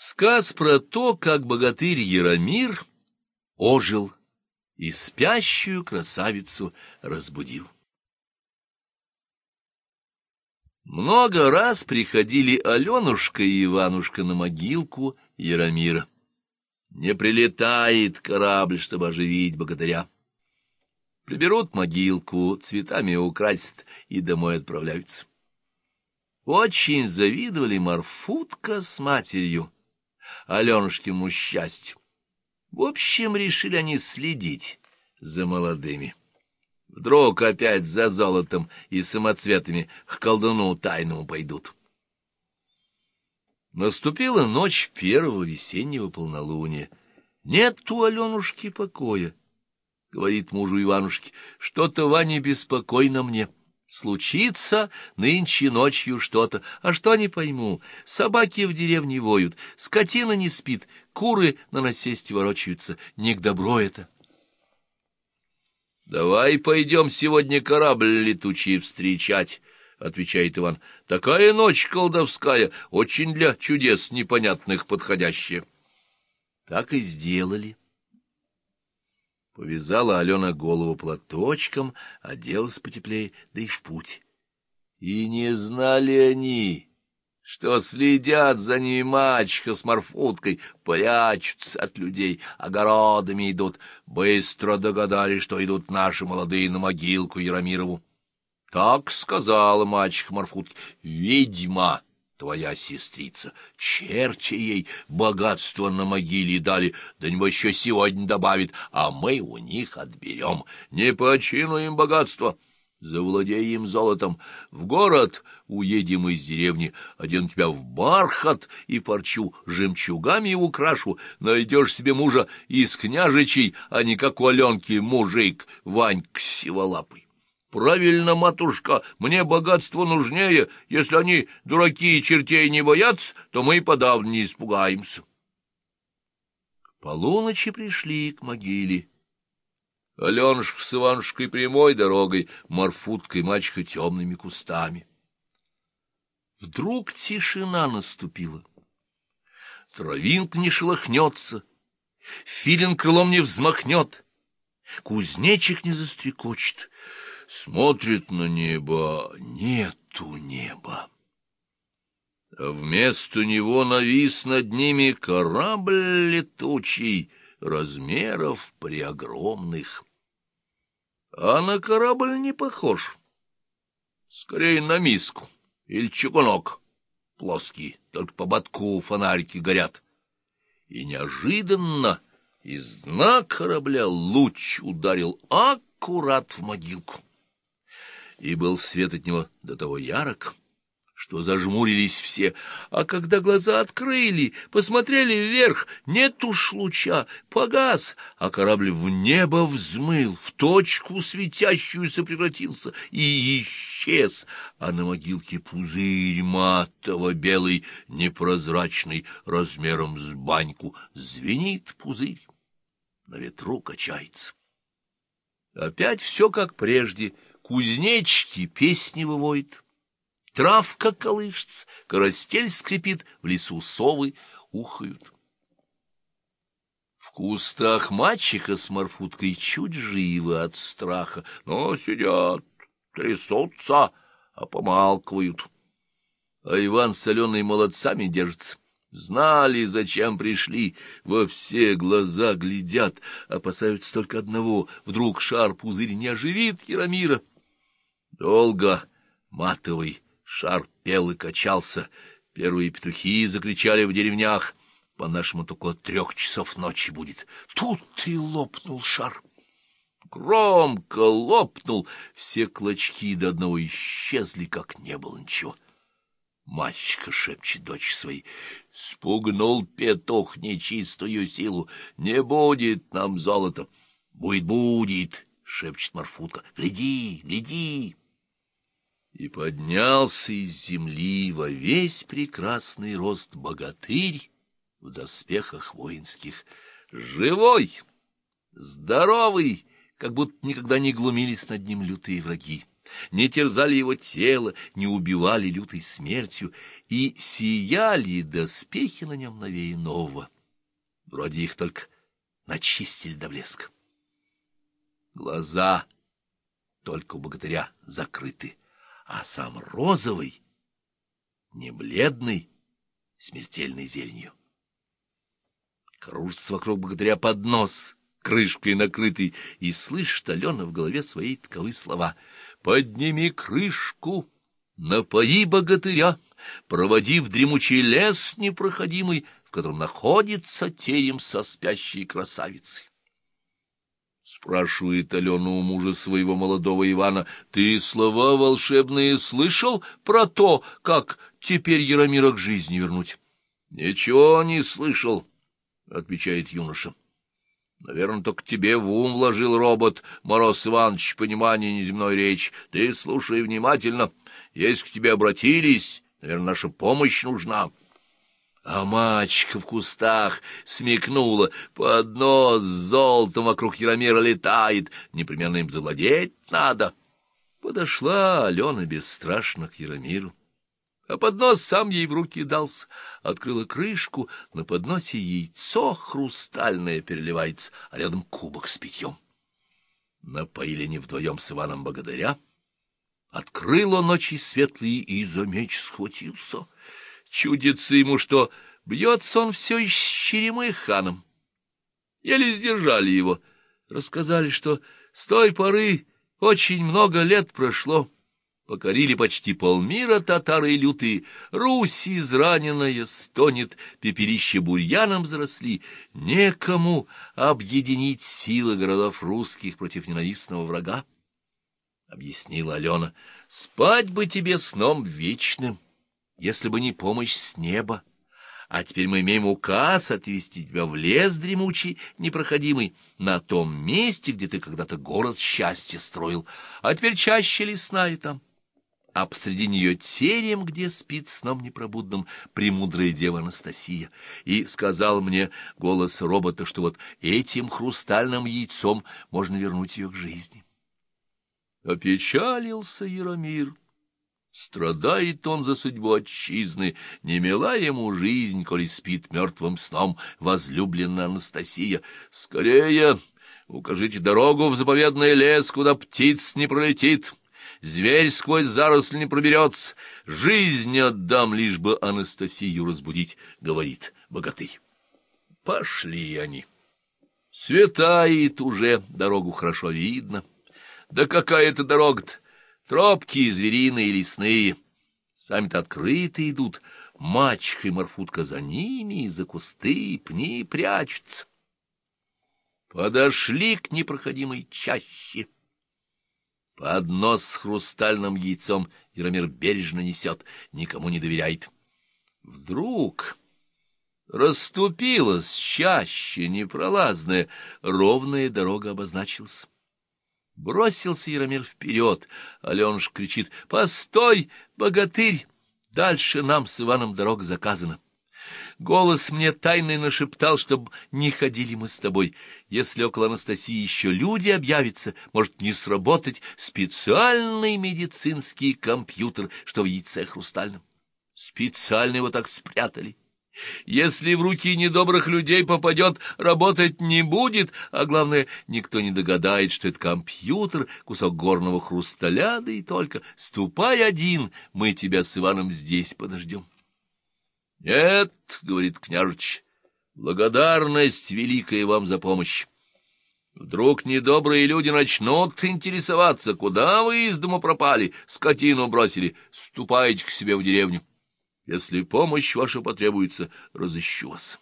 Сказ про то, как богатырь Яромир ожил и спящую красавицу разбудил. Много раз приходили Аленушка и Иванушка на могилку Яромира. Не прилетает корабль, чтобы оживить богатыря. Приберут могилку, цветами украсят и домой отправляются. Очень завидовали Марфутка с матерью, Аленушкиному счастью. В общем, решили они следить за молодыми. Вдруг опять за золотом и самоцветами к колдуну тайному пойдут. Наступила ночь первого весеннего полнолуния. Нет у Аленушки покоя, — говорит мужу Иванушке, — что-то, Ваня, беспокойно мне. — Случится нынче ночью что-то, а что не пойму. Собаки в деревне воют, скотина не спит, куры на насесте ворочаются. Не к добру это. — Давай пойдем сегодня корабль летучий встречать, — отвечает Иван. — Такая ночь колдовская, очень для чудес непонятных подходящая. Так и сделали. Повязала Алена голову платочком, оделась потеплее, да и в путь. И не знали они, что следят за ними мачеха с морфуткой, прячутся от людей, огородами идут. Быстро догадались, что идут наши молодые на могилку Яромирову. Так сказала мачеха Марфутке, ведьма твоя сестрица. Черти ей богатство на могиле дали, да небось еще сегодня добавит, а мы у них отберем. Не почину им богатство, завладеем золотом. В город уедем из деревни, одену тебя в бархат и парчу, жемчугами украшу, найдешь себе мужа из княжичей, а не как у Аленки мужик, Ванька сиволапый. Правильно, матушка, мне богатство нужнее. Если они, дураки и чертей, не боятся, то мы и подавно не испугаемся. К полуночи пришли к могиле. Аленушка с Иванушкой прямой дорогой, Марфуткой мачка темными кустами. Вдруг тишина наступила. Травинка не шелохнется, филин крылом не взмахнет, кузнечик не застрекочет — смотрит на небо, нету неба. А вместо него навис над ними корабль летучий, размеров преогромных. А на корабль не похож. Скорее на миску или чугунок плоский, только по ботку фонарики горят. И неожиданно из дна корабля луч ударил аккурат в могилку и был свет от него до того ярок, что зажмурились все, а когда глаза открыли, посмотрели вверх, нет уж луча, погас, а корабль в небо взмыл, в точку светящуюся превратился и исчез, а на могилке пузырь матово-белый, непрозрачный, размером с баньку, звенит пузырь, на ветру качается. Опять все как прежде — Кузнечки песни выводят, травка колышется, коростель скрипит, в лесу совы ухают. В кустах мачеха с морфуткой чуть живы от страха, но сидят, трясутся, а помалкивают. А Иван с Аленой молодцами держится. Знали, зачем пришли, во все глаза глядят, опасаются только одного — вдруг шар-пузырь не оживит Яромира. Долго матовый шар пел и качался. Первые петухи закричали в деревнях. По-нашему, около трех часов ночи будет. Тут и лопнул шар. Громко лопнул. Все клочки до одного исчезли, как не было ничего. Мальчика шепчет дочь своей. Спугнул петух нечистую силу. Не будет нам золота. Будет, будет, шепчет Марфутка. Гляди, гляди. И поднялся из земли во весь прекрасный рост богатырь в доспехах воинских, живой, здоровый, как будто никогда не глумились над ним лютые враги. не терзали его тело, не убивали лютой смертью, и сияли доспехи на нем новее нового. Вроде их только начистили до блеска. Глаза только у богатыря закрыты, а сам розовый, не бледный, смертельной зеленью. Кружится вокруг богатыря под нос, крышкой накрытый, и слышит Алена в голове свои таковы слова. «Подними крышку, напои богатыря, проводи в дремучий лес непроходимый, в котором находится терем со спящей красавицей». Спрашивает Алена у мужа своего молодого Ивана, «Ты слова волшебные слышал про то, как теперь Яромира к жизни вернуть?» «Ничего не слышал», — отвечает юноша. Наверное, только тебе в ум вложил робот, Мороз Иванович, понимание неземной речи. Ты слушай внимательно. Если к тебе обратились, наверное, наша помощь нужна. А мачка в кустах смекнула, под нос с золотом вокруг Яромира летает, непременно им завладеть надо. Подошла Алена бесстрашно к Яромиру а поднос сам ей в руки дался. Открыла крышку, на подносе яйцо хрустальное переливается, а рядом кубок с питьем. Напоили не вдвоем с Иваном Богатыря. Открыл он ночи светлые и за меч схватился. Чудится ему, что бьется он все еще с Черемой ханом. Еле сдержали его. Рассказали, что с той поры очень много лет прошло, Покорили почти полмира татары лютые, Русь израненная стонет, пепелище бурьяном заросли. Некому объединить силы городов русских против ненавистного врага. Объяснила Алена, спать бы тебе сном вечным, если бы не помощь с неба. А теперь мы имеем указ отвести тебя в лес дремучий, непроходимый, на том месте, где ты когда-то город счастья строил, а теперь чаще лесная там а посреди нее терем, где спит сном непробудным премудрая дева Анастасия, и сказал мне голос робота, что вот этим хрустальным яйцом можно вернуть ее к жизни. Опечалился Яромир. Страдает он за судьбу отчизны, не мила ему жизнь, коли спит мертвым сном возлюбленная Анастасия. Скорее, укажите дорогу в заповедный лес, куда птиц не пролетит» зверь сквозь заросли не проберется. Жизнь отдам, лишь бы Анастасию разбудить, — говорит богатырь. Пошли они. Светает уже, дорогу хорошо видно. Да какая это дорога-то! Тропки звериные лесные. Сами-то открыты идут, мачка и морфутка за ними, за кусты, пни прячутся. Подошли к непроходимой чаще. Поднос с хрустальным яйцом Яромир бережно несет, никому не доверяет. Вдруг расступилась чаще непролазная, ровная дорога обозначилась. Бросился Яромир вперед, Аленуш кричит «Постой, богатырь! Дальше нам с Иваном дорога заказана». Голос мне тайный нашептал, чтобы не ходили мы с тобой. Если около Анастасии еще люди объявятся, может не сработать специальный медицинский компьютер, что в яйце хрустальном. Специально его так спрятали. Если в руки недобрых людей попадет, работать не будет, а главное, никто не догадает, что это компьютер, кусок горного хрусталя, да и только. Ступай один, мы тебя с Иваном здесь подождем. — Нет, — говорит княжич, — благодарность великая вам за помощь. Вдруг недобрые люди начнут интересоваться, куда вы из дому пропали, скотину бросили, ступайте к себе в деревню. Если помощь ваша потребуется, разыщу вас.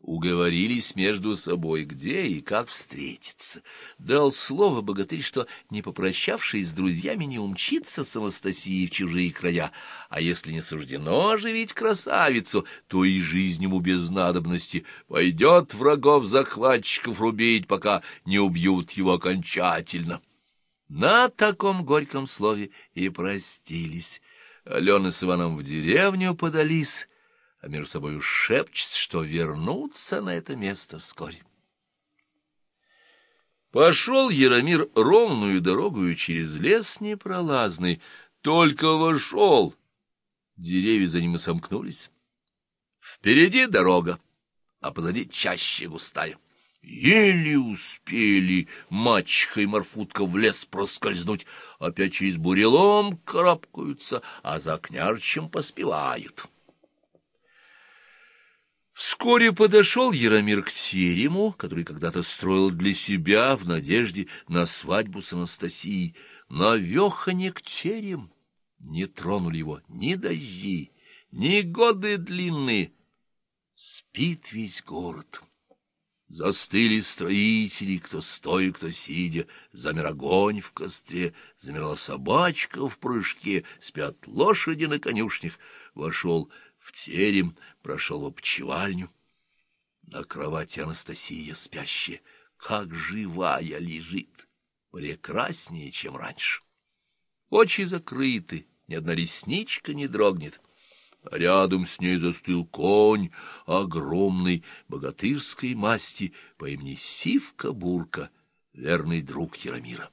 Уговорились между собой, где и как встретиться. Дал слово богатырь, что, не попрощавшись с друзьями, не умчится с Анастасией в чужие края, а если не суждено оживить красавицу, то и жизнь ему без надобности пойдет врагов-захватчиков рубить, пока не убьют его окончательно. На таком горьком слове и простились. Алена с Иваном в деревню подались, а между собой шепчется, что вернутся на это место вскоре. Пошел Яромир ровную дорогою через лес непролазный, только вошел. Деревья за ним и сомкнулись. Впереди дорога, а позади чаще густая. Еле успели мачеха и Марфутка в лес проскользнуть, опять через бурелом карабкаются, а за княжичем поспевают. Вскоре подошел Яромир к терему, который когда-то строил для себя в надежде на свадьбу с Анастасией. Навеханек терем не тронули его ни дожди, ни годы длинные. Спит весь город. Застыли строители, кто стоя, кто сидя, замер огонь в костре, замерла собачка в прыжке, спят лошади на конюшнях. Вошел в терем, прошел в обчевальню. На кровати Анастасия спящая, как живая лежит, прекраснее, чем раньше. Очи закрыты, ни одна ресничка не дрогнет — Рядом с ней застыл конь огромной богатырской масти по имени Сивка-Бурка, верный друг Яромира.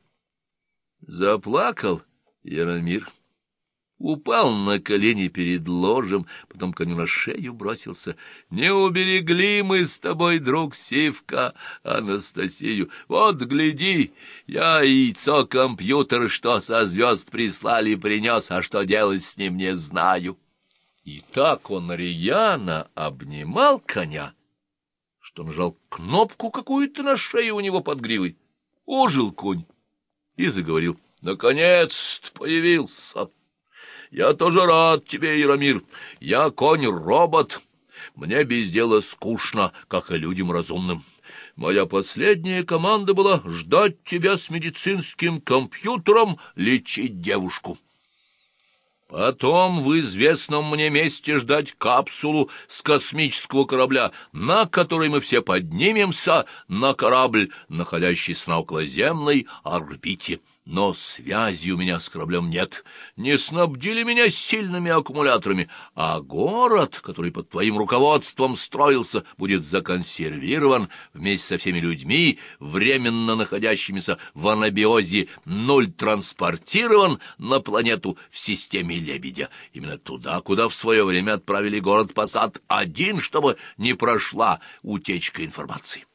Заплакал Яромир, упал на колени перед ложем, потом коню на шею бросился. «Не уберегли мы с тобой, друг Сивка, Анастасию. Вот, гляди, я яйцо компьютер, что со звезд прислали, принес, а что делать с ним не знаю». И так он рьяно обнимал коня, что нажал кнопку какую-то на шее у него под гривой. Ожил конь и заговорил. «Наконец-то появился! Я тоже рад тебе, Яромир. Я конь-робот. Мне без дела скучно, как и людям разумным. Моя последняя команда была ждать тебя с медицинским компьютером лечить девушку». Потом в известном мне месте ждать капсулу с космического корабля, на которой мы все поднимемся на корабль, находящийся на околоземной орбите но связи у меня с кораблем нет. Не снабдили меня сильными аккумуляторами, а город, который под твоим руководством строился, будет законсервирован вместе со всеми людьми, временно находящимися в анабиозе, нуль транспортирован на планету в системе Лебедя. Именно туда, куда в свое время отправили город Посад один, чтобы не прошла утечка информации.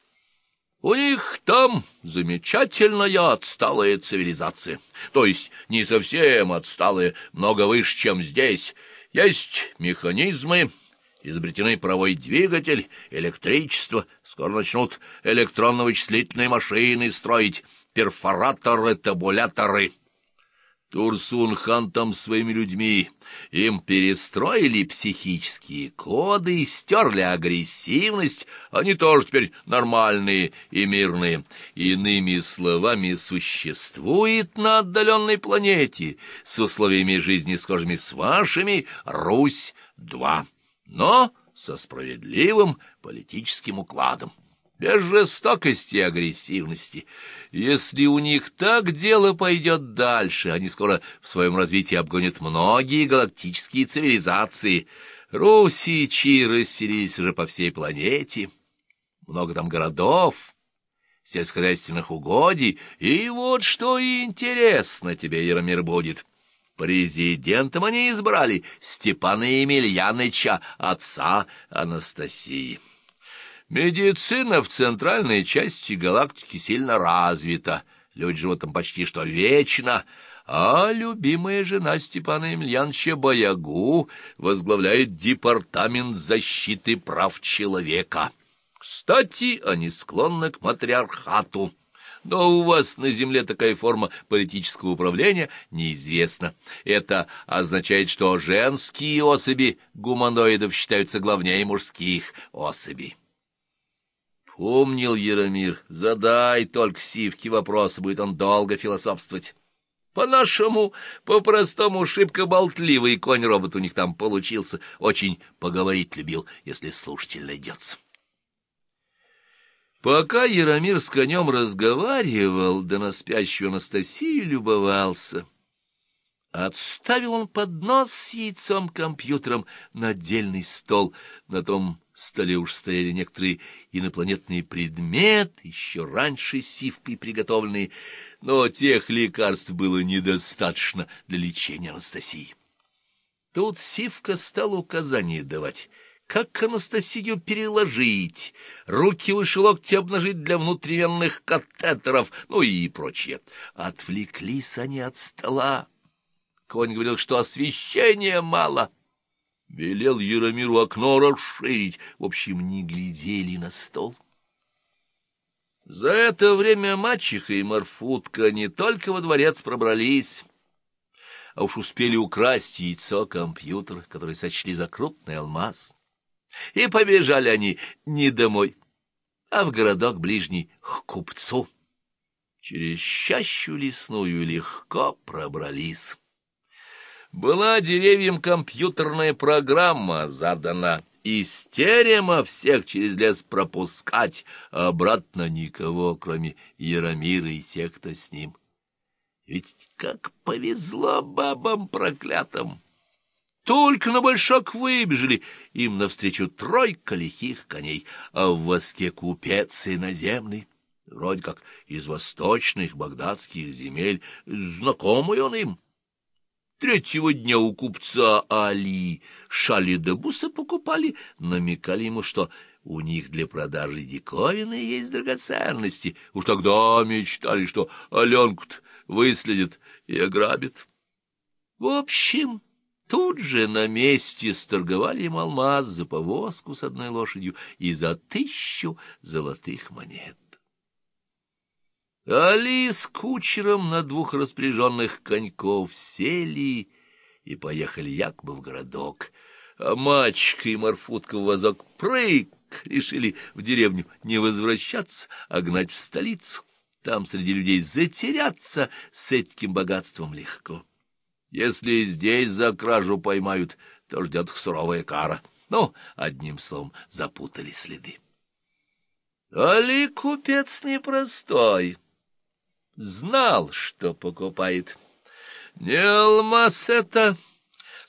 У них там замечательная отсталая цивилизация, то есть не совсем отсталая, много выше, чем здесь. Есть механизмы, изобретены паровой двигатель, электричество, скоро начнут электронно-вычислительные машины строить, перфораторы, табуляторы. Турсун-хан там своими людьми. Им перестроили психические коды, стерли агрессивность. Они тоже теперь нормальные и мирные. Иными словами, существует на отдаленной планете с условиями жизни схожими с вашими Русь-2, но со справедливым политическим укладом без жестокости и агрессивности. Если у них так дело пойдет дальше, они скоро в своем развитии обгонят многие галактические цивилизации. Русичи расселились уже по всей планете, много там городов, сельскохозяйственных угодий, и вот что интересно тебе, Яромир, будет. Президентом они избрали Степана Емельяныча, отца Анастасии. Медицина в центральной части галактики сильно развита, люди живут там почти что вечно, а любимая жена Степана Емельяновича Боягу возглавляет Департамент защиты прав человека. Кстати, они склонны к матриархату. Но у вас на Земле такая форма политического управления неизвестна. Это означает, что женские особи гуманоидов считаются главнее мужских особей. Помнил Яромир, задай только Сивке вопрос, будет он долго философствовать. По-нашему, по-простому, шибко болтливый конь-робот у них там получился. Очень поговорить любил, если слушатель найдется. Пока Яромир с конем разговаривал, да на спящую Анастасию любовался, Отставил он поднос с яйцом-компьютером на отдельный стол. На том столе уж стояли некоторые инопланетные предметы, еще раньше сивкой приготовленные, но тех лекарств было недостаточно для лечения Анастасии. Тут Сивка стал указания давать, как Анастасию переложить, руки выше локти обнажить для внутривенных катетеров, ну и прочее. Отвлеклись они от стола. Конь говорил, что освещения мало. Велел Яромиру окно расширить. В общем, не глядели на стол. За это время мачеха и Марфутка не только во дворец пробрались, а уж успели украсть яйцо компьютер, который сочли за крупный алмаз. И побежали они не домой, а в городок ближний к купцу. Через чащу лесную легко пробрались. Была деревьям компьютерная программа задана, из терема всех через лес пропускать, а обратно никого, кроме Яромира и тех, кто с ним. Ведь как повезло бабам проклятым! Только на большак выбежали, им навстречу тройка лихих коней, а в воске купец иноземный, вроде как из восточных багдадских земель, знакомый он им. Третьего дня у купца Али шали де покупали, намекали ему, что у них для продажи диковины есть драгоценности. Уж тогда мечтали, что Аленку-то выследят и ограбят. В общем, тут же на месте сторговали им алмаз за повозку с одной лошадью и за тысячу золотых монет. Али с кучером на двух распряженных коньков сели и поехали якобы в городок, а мачка и Марфутка в вазок прыг решили в деревню не возвращаться, а гнать в столицу. Там среди людей затеряться с этим богатством легко. Если здесь за кражу поймают, то ждет их суровая кара. Ну, одним словом, запутали следы. Али купец непростой знал, что покупает. Не алмаз это,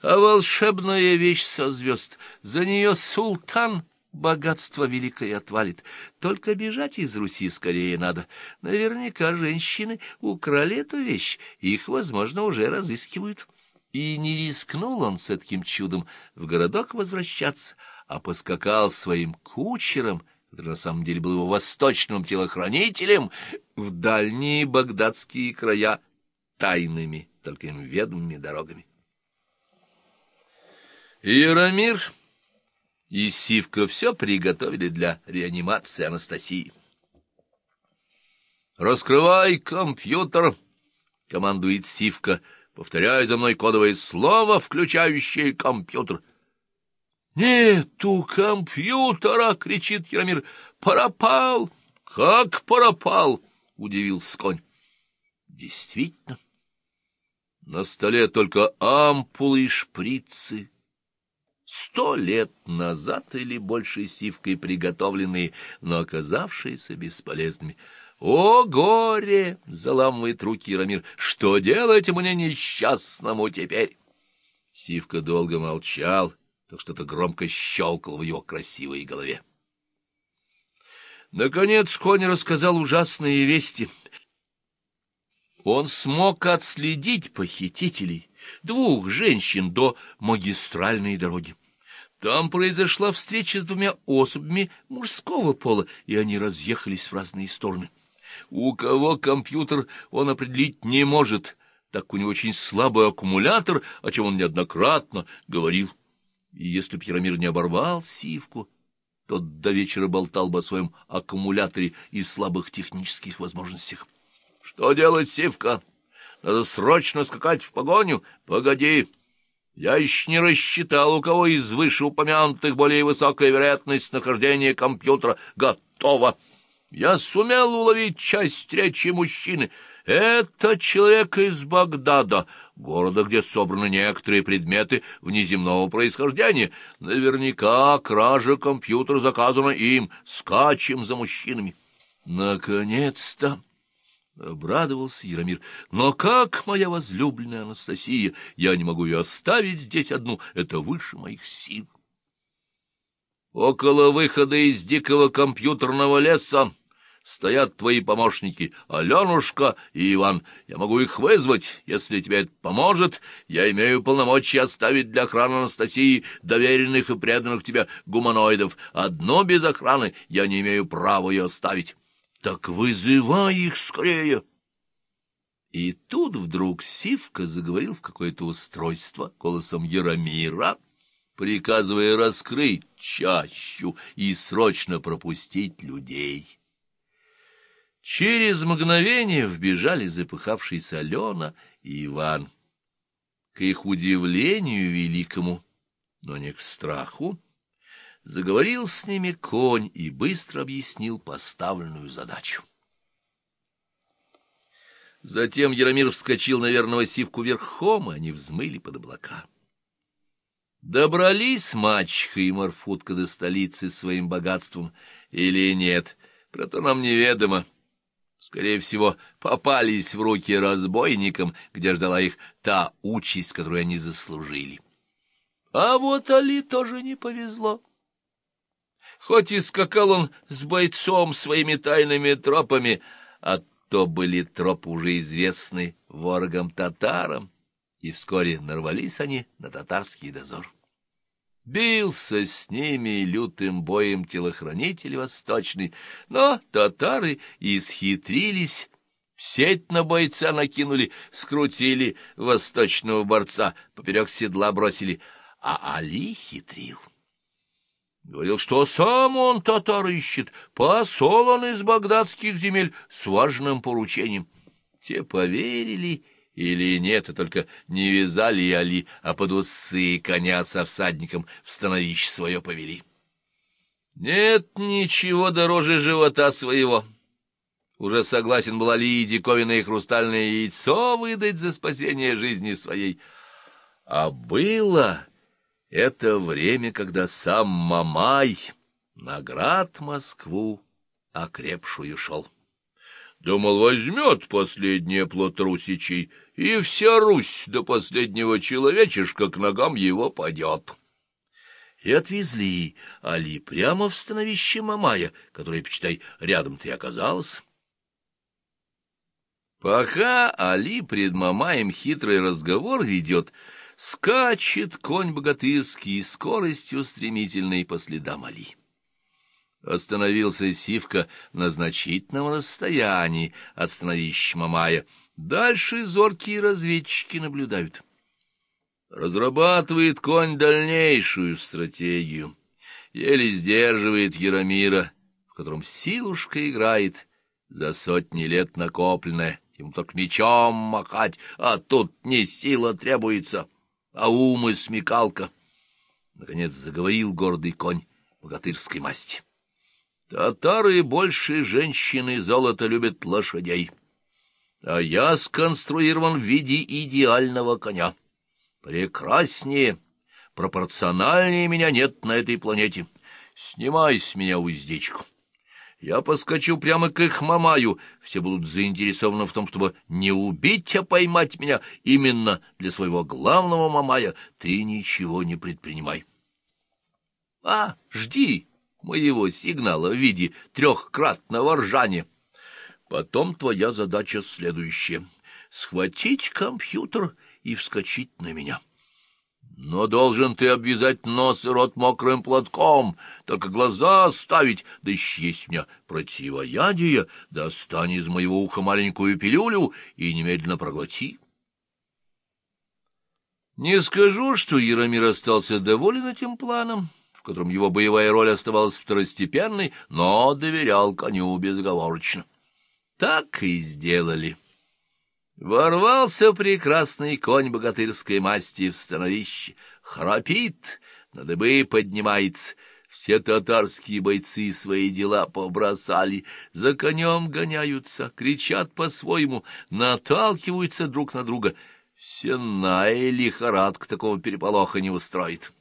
а волшебная вещь со звезд. За нее султан богатство великое отвалит. Только бежать из Руси скорее надо. Наверняка женщины украли эту вещь, их, возможно, уже разыскивают. И не рискнул он с таким чудом в городок возвращаться, а поскакал своим кучером — который на самом деле был его восточным телохранителем, в дальние багдадские края тайными, только им ведомыми дорогами. Яромир и Сивка все приготовили для реанимации Анастасии. «Раскрывай компьютер!» — командует Сивка. «Повторяй за мной кодовое слово, включающее компьютер». «Нету компьютера!» — кричит Яромир. «Пропал!» «Как пропал?» — удивился конь. «Действительно, на столе только ампулы и шприцы» сто лет назад или больше сивкой приготовленные, но оказавшиеся бесполезными. «О, горе!» — заламывает руки Рамир. «Что делать мне несчастному теперь?» Сивка долго молчал, так что-то громко щелкал в его красивой голове. Наконец конь рассказал ужасные вести. Он смог отследить похитителей, двух женщин, до магистральной дороги. Там произошла встреча с двумя особями мужского пола, и они разъехались в разные стороны. У кого компьютер он определить не может, так у него очень слабый аккумулятор, о чем он неоднократно говорил. И если б не оборвал сивку, тот до вечера болтал бы о своем аккумуляторе и слабых технических возможностях. — Что делать, сивка? Надо срочно скакать в погоню? Погоди. Я еще не рассчитал, у кого из вышеупомянутых более высокая вероятность нахождения компьютера. Готово. Я сумел уловить часть речи мужчины — это человек из Багдада, города, где собраны некоторые предметы внеземного происхождения. Наверняка кража компьютера заказана им. Скачем за мужчинами. Наконец-то! Обрадовался Яромир. Но как, моя возлюбленная Анастасия, я не могу ее оставить здесь одну, это выше моих сил. Около выхода из дикого компьютерного леса стоят твои помощники, Аленушка и Иван. Я могу их вызвать, если тебе это поможет. Я имею полномочия оставить для охраны Анастасии доверенных и преданных тебе гуманоидов. Одно без охраны я не имею права ее оставить. Так вызывай их скорее!» И тут вдруг Сивка заговорил в какое-то устройство голосом Яромира, приказывая раскрыть чащу и срочно пропустить людей. Через мгновение вбежали запыхавшиеся Алена и Иван. К их удивлению великому, но не к страху, Заговорил с ними конь и быстро объяснил поставленную задачу. Затем Яромир вскочил на верного сивку верхом, и они взмыли под облака. Добрались мачеха и Марфутка до столицы своим богатством или нет, про то нам неведомо. Скорее всего, попались в руки разбойникам, где ждала их та участь, которую они заслужили. А вот Али тоже не повезло. Хоть и скакал он с бойцом своими тайными тропами, а то были тропы уже известны ворогам-татарам, и вскоре нарвались они на татарский дозор. Бился с ними лютым боем телохранитель восточный, но татары исхитрились, сеть на бойца накинули, скрутили восточного борца, поперек седла бросили, а Али хитрил. Говорил, что сам он татар ищет, посол он из багдадских земель с важным поручением. Те поверили или нет, а только не вязали Али, а под усы коня со всадником в становище свое повели. Нет ничего дороже живота своего. Уже согласен был Али диковинное хрустальное яйцо выдать за спасение жизни своей. А было... Это время, когда сам Мамай наград Москву окрепшую шел. Думал, возьмет последний плод русичей, и вся Русь до последнего человечешка к ногам его падет. И отвезли Али прямо в становище Мамая, которое, почитай, рядом-то и оказалось. Пока Али пред Мамаем хитрый разговор ведет, — Скачет конь богатырский скоростью стремительной по следам Али. Остановился Сивка на значительном расстоянии от становища Мамая. Дальше зоркие разведчики наблюдают. Разрабатывает конь дальнейшую стратегию. Еле сдерживает Яромира, в котором силушка играет за сотни лет накопленная. Ему только мечом махать, а тут не сила требуется а ум и смекалка. Наконец заговорил гордый конь богатырской масти. Татары больше женщины золото любят лошадей, а я сконструирован в виде идеального коня. Прекраснее, пропорциональнее меня нет на этой планете. Снимай с меня уздечку. Я поскочу прямо к их мамаю. Все будут заинтересованы в том, чтобы не убить, а поймать меня именно для своего главного мамая. Ты ничего не предпринимай. А, жди моего сигнала в виде трехкратного ржания. Потом твоя задача следующая — схватить компьютер и вскочить на меня. Но должен ты обвязать нос и рот мокрым платком, только глаза оставить, да еще есть у меня противоядие, достань из моего уха маленькую пилюлю и немедленно проглоти. Не скажу, что Яромир остался доволен этим планом, в котором его боевая роль оставалась второстепенной, но доверял коню безоговорочно. Так и сделали. Ворвался прекрасный конь богатырской масти в становище, храпит, на дыбы поднимается. Все татарские бойцы свои дела побросали, за конем гоняются, кричат по-своему, наталкиваются друг на друга. Сенная лихорадка такого переполоха не устроит.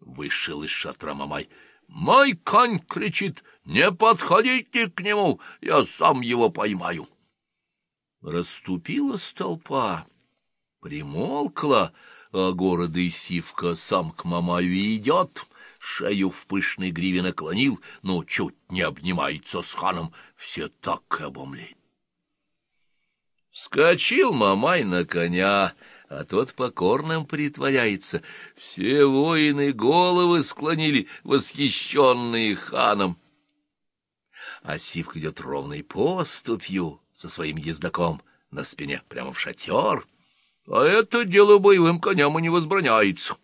Вышел из шатра Мамай. «Мой конь!» — кричит. «Не подходите к нему, я сам его поймаю». Расступилась толпа, примолкла, а города сивка сам к Мамаю идет, шею в пышной гриве наклонил, но чуть не обнимается с ханом, все так обомлели. Скочил Мамай на коня, а тот покорным притворяется. Все воины головы склонили, восхищенные ханом. А Сивка идет ровной поступью со своим ездаком на спине прямо в шатер, а это дело боевым коням и не возбраняется.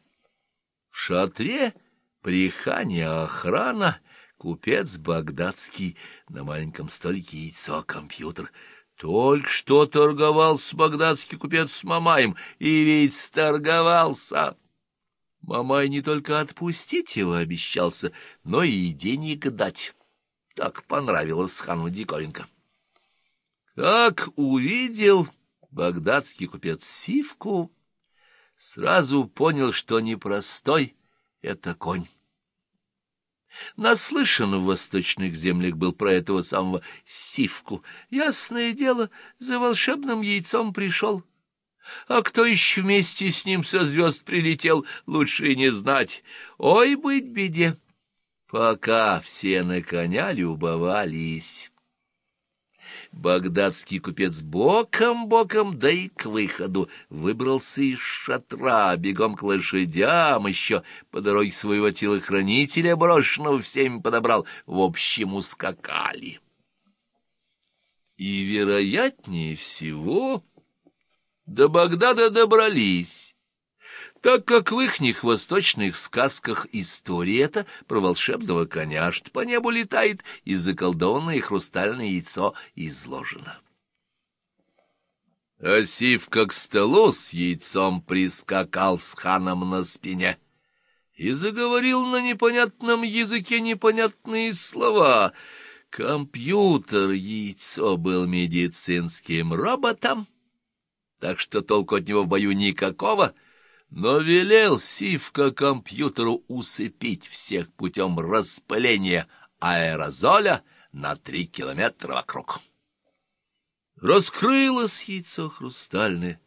В шатре прихание охрана, купец багдадский, на маленьком столике яйцо, компьютер — только что торговался багдадский купец с Мамаем, и ведь сторговался. Мамай не только отпустить его обещался, но и денег дать. Так понравилось хану диковинка. Как увидел багдадский купец Сивку, сразу понял, что непростой это конь. Наслышан в восточных землях был про этого самого Сивку. Ясное дело, за волшебным яйцом пришел. А кто еще вместе с ним со звезд прилетел, лучше и не знать. Ой, быть беде! Пока все на коня любовались. Багдадский купец боком-боком, да и к выходу, выбрался из шатра, бегом к лошадям, еще по дороге своего телохранителя, брошенного всеми подобрал, в общем ускакали. И, вероятнее всего, до Багдада добрались так как в ихних восточных сказках история эта про волшебного коня, что по небу летает, и заколдованное хрустальное яйцо изложено. Асив как столу с яйцом прискакал с ханом на спине и заговорил на непонятном языке непонятные слова. Компьютер яйцо был медицинским роботом, так что толку от него в бою никакого — но велел Сивка компьютеру усыпить всех путем распыления аэрозоля на три километра вокруг. Раскрылось яйцо хрустальное,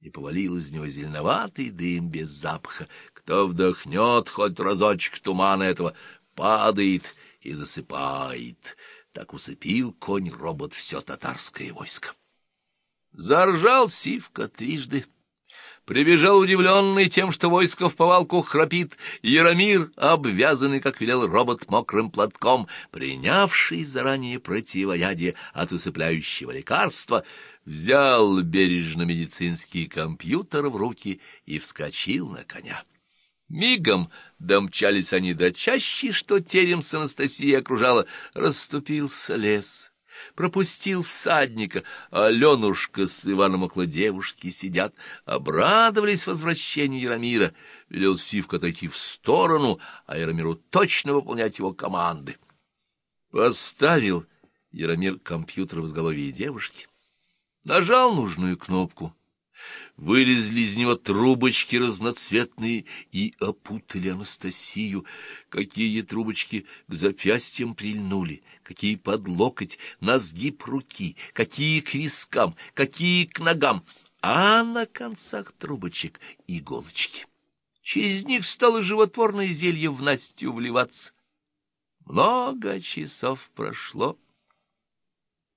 и повалил из него зеленоватый дым без запаха. Кто вдохнет хоть разочек тумана этого, падает и засыпает. Так усыпил конь-робот все татарское войско. Заржал Сивка трижды. Прибежал удивленный тем, что войско в повалку храпит, Яромир, обвязанный, как велел робот, мокрым платком, принявший заранее противоядие от усыпляющего лекарства, взял бережно медицинский компьютер в руки и вскочил на коня. Мигом домчались они до чащи, что терем с Анастасией окружала, расступился лес пропустил всадника, а Аленушка с Иваном около девушки сидят, обрадовались возвращению Яромира, велел Сивка отойти в сторону, а Яромиру точно выполнять его команды. Поставил Яромир компьютер в изголовье девушки, нажал нужную кнопку — Вылезли из него трубочки разноцветные и опутали Анастасию. Какие трубочки к запястьям прильнули, какие под локоть, на сгиб руки, какие к вискам, какие к ногам, а на концах трубочек иголочки. Через них стало животворное зелье в Настю вливаться. Много часов прошло.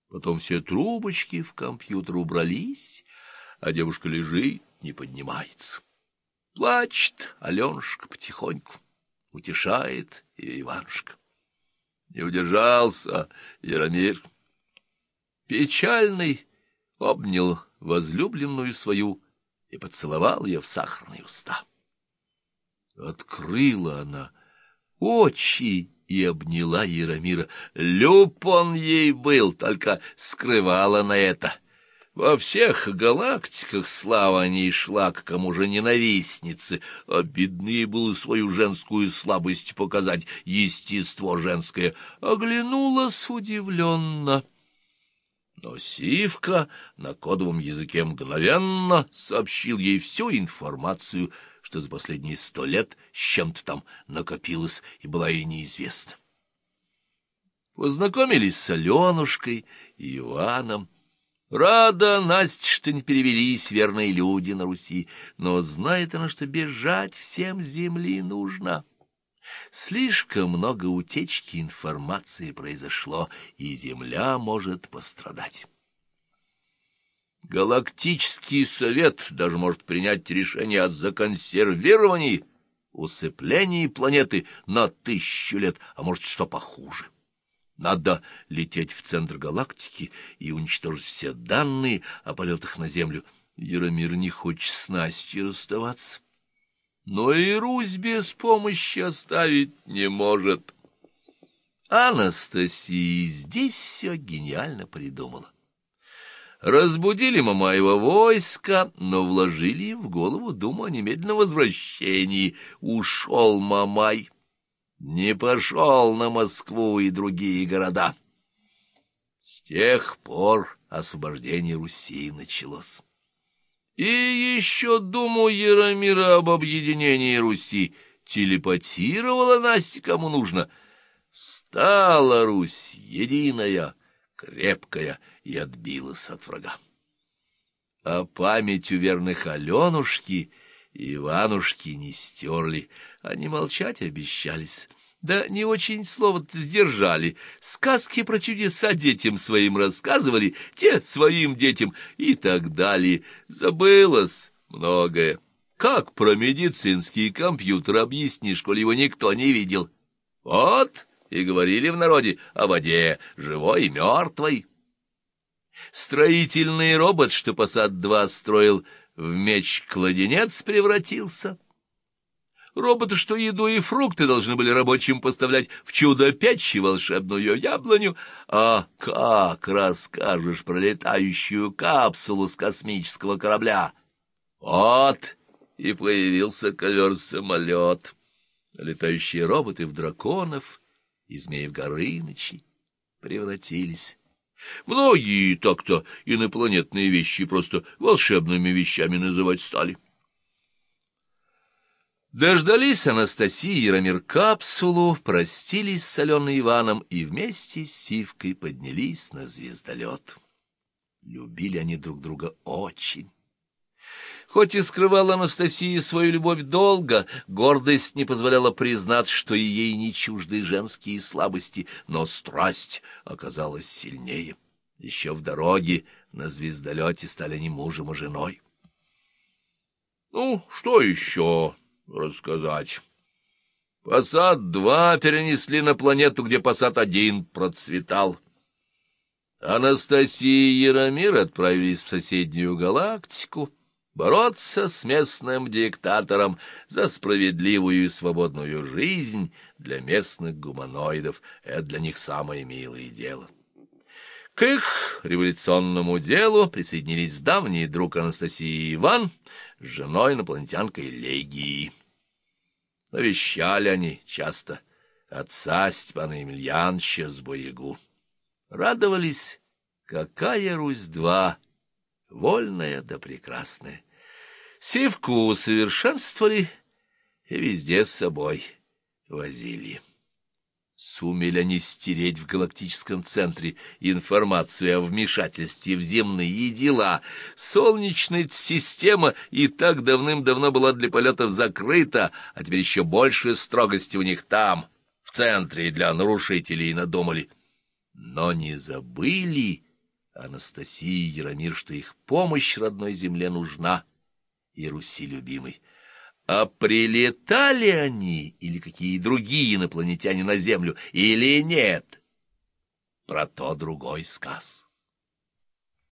Потом все трубочки в компьютер убрались, а девушка лежит, не поднимается. Плачет Аленушка потихоньку, утешает Иванушка. Не удержался Яромир. Печальный обнял возлюбленную свою и поцеловал ее в сахарные уста. Открыла она очи и обняла Яромира. Люб он ей был, только скрывала на это — во всех галактиках слава не шла к кому же ненавистнице, обиднее было свою женскую слабость показать, естество женское, оглянулась удивленно. Но Сивка на кодовом языке мгновенно сообщил ей всю информацию, что за последние сто лет с чем-то там накопилось и была ей неизвестна. Познакомились с Аленушкой и Иваном, Рада, Настя, что не перевелись верные люди на Руси, но знает она, что бежать всем земли нужно. Слишком много утечки информации произошло, и земля может пострадать. Галактический совет даже может принять решение о законсервировании, усыплении планеты на тысячу лет, а может, что похуже. Надо лететь в центр галактики и уничтожить все данные о полетах на Землю. Яромир не хочет с Настей расставаться. Но и Русь без помощи оставить не может. Анастасия здесь все гениально придумала. Разбудили Мамаева войска, но вложили в голову думу о немедленном возвращении. Ушел Мамай не пошел на Москву и другие города. С тех пор освобождение Руси началось. И еще думу Яромира об объединении Руси телепатировала Настя кому нужно. Стала Русь единая, крепкая и отбилась от врага. А память у верных Аленушки — Иванушки не стерли, они молчать обещались. Да не очень слово сдержали. Сказки про чудеса детям своим рассказывали, те своим детям и так далее. Забылось многое. Как про медицинский компьютер объяснишь, коли его никто не видел? Вот, и говорили в народе о воде, живой и мертвой. Строительный робот, что Посад-2 строил, — в меч-кладенец превратился. Роботы, что еду и фрукты должны были рабочим поставлять в чудо-печи волшебную яблоню. А как расскажешь про летающую капсулу с космического корабля? Вот и появился ковер-самолет. Летающие роботы в драконов и змеев Горынычей превратились. Многие так-то инопланетные вещи просто волшебными вещами называть стали. Дождались Анастасии и Рамир капсулу, простились с Аленой Иваном и вместе с Сивкой поднялись на звездолет. Любили они друг друга очень. Хоть и скрывала Анастасия свою любовь долго, гордость не позволяла признать, что и ей не чужды женские слабости, но страсть оказалась сильнее. Еще в дороге на звездолете стали не мужем, а женой. Ну, что еще рассказать? Посад-2 перенесли на планету, где Посад-1 процветал. Анастасия и Яромир отправились в соседнюю галактику — бороться с местным диктатором за справедливую и свободную жизнь для местных гуманоидов — это для них самое милое дело. К их революционному делу присоединились давний друг Анастасии Иван с женой инопланетянкой Легии. Навещали они часто отца Степана Емельяновича с Боягу. Радовались, какая Русь-2, вольная да прекрасная. Сивку усовершенствовали и везде с собой возили. Сумели они стереть в галактическом центре информацию о вмешательстве в земные дела. Солнечная система и так давным-давно была для полетов закрыта, а теперь еще больше строгости у них там, в центре, для нарушителей надумали. Но не забыли Анастасия и Яромир, что их помощь родной земле нужна и Руси любимой. А прилетали они или какие другие инопланетяне на Землю, или нет? Про то другой сказ.